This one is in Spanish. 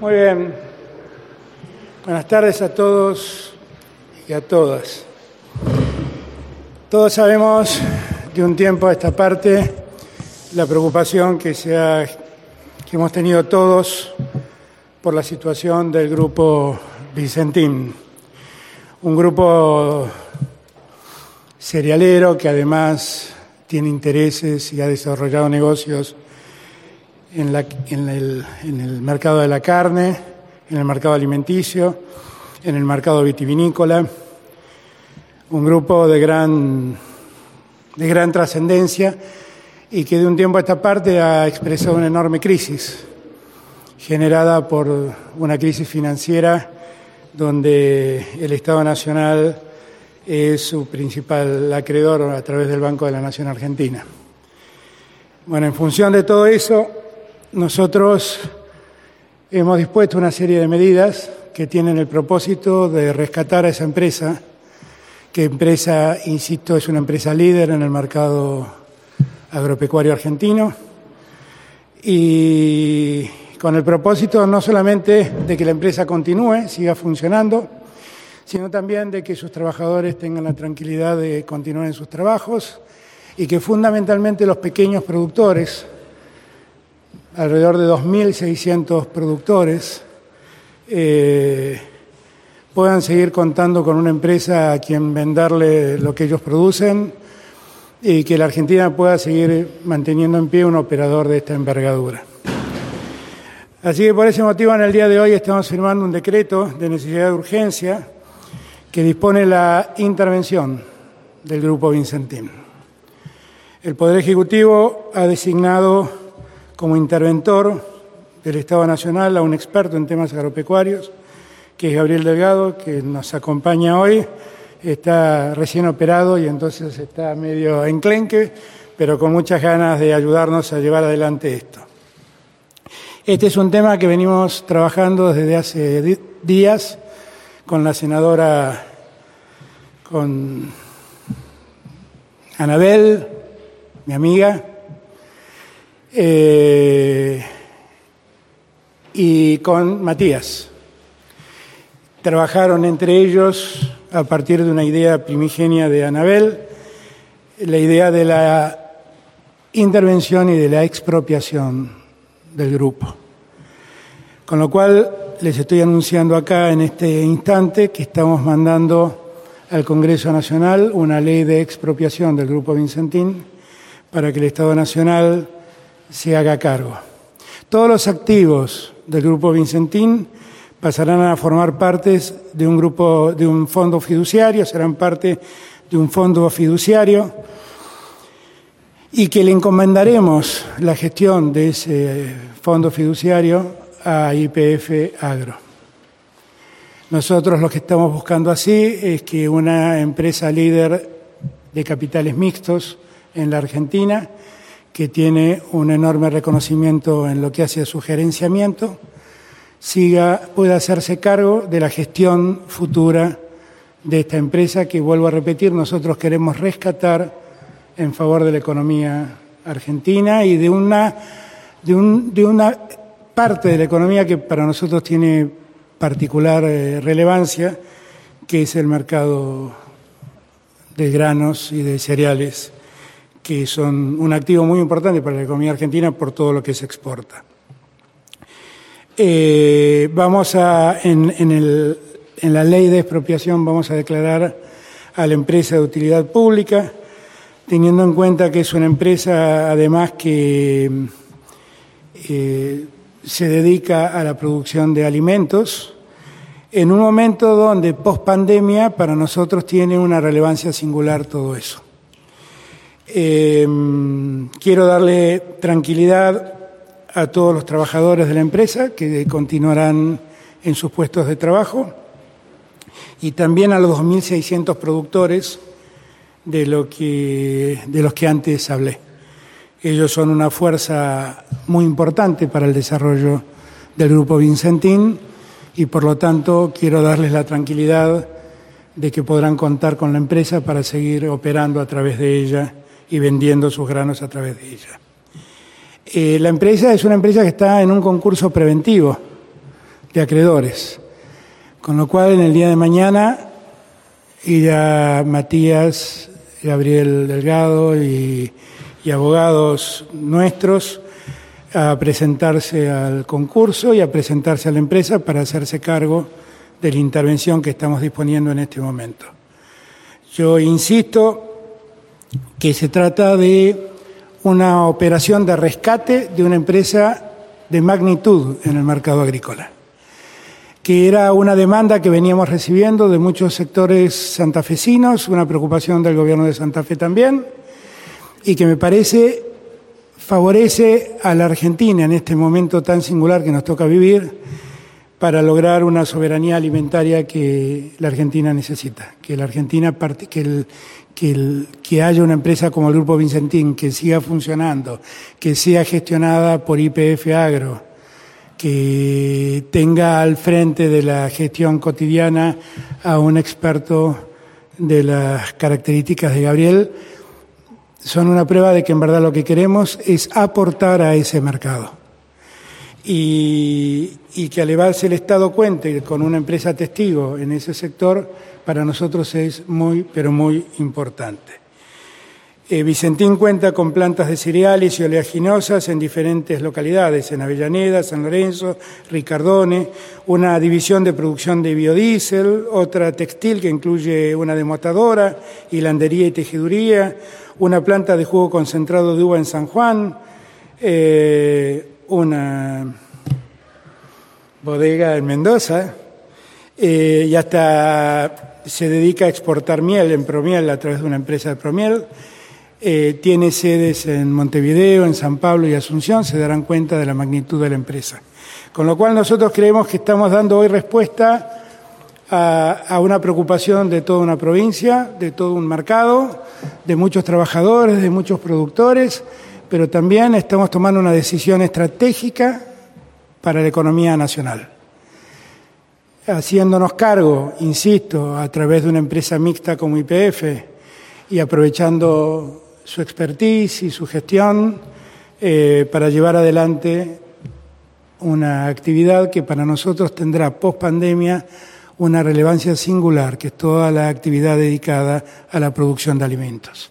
Muy bien. Buenas tardes a todos y a todas. Todos sabemos de un tiempo a esta parte la preocupación que, se ha, que hemos tenido todos por la situación del grupo Vicentín, un grupo serialero que además tiene intereses y ha desarrollado negocios en, la, en, el, en, el, mercado de la carne, en el mercado alimenticio, en el mercado vitivinícola, un grupo de gran, de gran trascendencia y que de un tiempo a esta parte ha expresado una enorme crisis generada por una crisis financiera donde el Estado Nacional es su principal acreedor a través del Banco de la Nación Argentina. Bueno, en función de todo eso, nosotros hemos dispuesto una serie de medidas que tienen el propósito de rescatar a esa empresa, que empresa, insisto, es una empresa líder en el mercado agropecuario argentino, y con el propósito no solamente de que la empresa continúe, siga funcionando, sino también de que sus trabajadores tengan la tranquilidad de continuar en sus trabajos y que fundamentalmente los pequeños productores, alrededor de 2.600 productores, eh, puedan seguir contando con una empresa a quien venderle lo que ellos producen y que la Argentina pueda seguir manteniendo en pie un operador de esta envergadura. Así que por ese motivo en el día de hoy estamos firmando un decreto de necesidad de urgencia que dispone la intervención del Grupo Vincentín. El Poder Ejecutivo ha designado como interventor del Estado Nacional a un experto en temas agropecuarios, que es Gabriel Delgado, que nos acompaña hoy. Está recién operado y entonces está medio enclenque, pero con muchas ganas de ayudarnos a llevar adelante esto. Este es un tema que venimos trabajando desde hace días con la senadora, con Anabel, mi amiga, eh, y con Matías. Trabajaron entre ellos a partir de una idea primigenia de Anabel, la idea de la intervención y de la expropiación del grupo. Con lo cual les estoy anunciando acá en este instante que estamos mandando al Congreso Nacional una ley de expropiación del Grupo Vincentín para que el Estado Nacional se haga cargo. Todos los activos del Grupo Vincentín pasarán a formar parte de un grupo, de un fondo fiduciario, serán parte de un fondo fiduciario y que le encomendaremos la gestión de ese fondo fiduciario a IPF Agro. Nosotros lo que estamos buscando así es que una empresa líder de capitales mixtos en la Argentina, que tiene un enorme reconocimiento en lo que hace a su gerenciamiento, pueda hacerse cargo de la gestión futura de esta empresa que, vuelvo a repetir, nosotros queremos rescatar en favor de la economía argentina y de una parte de la economía que para nosotros tiene particular eh, relevancia, que es el mercado de granos y de cereales, que son un activo muy importante para la economía argentina por todo lo que se exporta. Eh, vamos a, en, en, la ley de expropiación, vamos a declarar a la empresa de utilidad pública, teniendo en cuenta que es una empresa además que eh, se dedica a la producción de alimentos en un momento donde post pandemia para nosotros tiene una relevancia singular todo eso. Eh, quiero darle tranquilidad a todos los trabajadores de la empresa que continuarán en sus puestos de trabajo y también a los 2.600 productores de, lo que, de los que antes hablé. Ellos son una fuerza muy importante para el desarrollo del Grupo Vincentín y por lo tanto quiero darles la tranquilidad de que podrán contar con la empresa para seguir operando a través de ella y vendiendo sus granos a través de ella. Eh, la empresa es una empresa que está en un concurso preventivo de acreedores. Con lo cual, en el día de mañana, irá Matías, Gabriel Delgado y, y abogados nuestros a presentarse al concurso y a presentarse a la empresa para hacerse cargo de la intervención que estamos disponiendo en este momento. Yo insisto que se trata de una operación de rescate de una empresa de magnitud en el mercado agrícola, que era una demanda que veníamos recibiendo de muchos sectores santafesinos, una preocupación del gobierno de Santa Fe también, y que me parece favorece a la Argentina en este momento tan singular que nos toca vivir para lograr una soberanía alimentaria que la Argentina necesita, que la Argentina que, el, que, haya una empresa como el Grupo Vicentín que siga funcionando, que sea gestionada por IPF Agro, que tenga al frente de la gestión cotidiana a un experto de las características de Gabriel, son una prueba de que en verdad lo que queremos es aportar a ese mercado y, y que al elevarse el Estado cuente con una empresa testigo en ese sector, para nosotros es muy, pero muy importante. Eh, Vicentín cuenta con plantas de cereales y oleaginosas en diferentes localidades, en Avellaneda, San Lorenzo, Ricardone, una división de producción de biodiesel, otra textil que incluye una demotadora, hilandería y tejiduría, una planta de jugo concentrado de uva en San Juan, eh, una bodega en Mendoza eh, y hasta se dedica a exportar miel en Promiel a través de una empresa de Promiel. Eh, tiene sedes en Montevideo, en San Pablo y Asunción, se darán cuenta de la magnitud de la empresa. Con lo cual nosotros creemos que estamos dando hoy respuesta a, a una preocupación de toda una provincia, de todo un mercado, de muchos trabajadores, de muchos productores, pero también estamos tomando una decisión estratégica para la economía nacional. Haciéndonos cargo, insisto, a través de una empresa mixta como IPF y aprovechando su expertise y su gestión eh, para llevar adelante una actividad que para nosotros tendrá post pandemia una relevancia singular, que es toda la actividad dedicada a la producción de alimentos.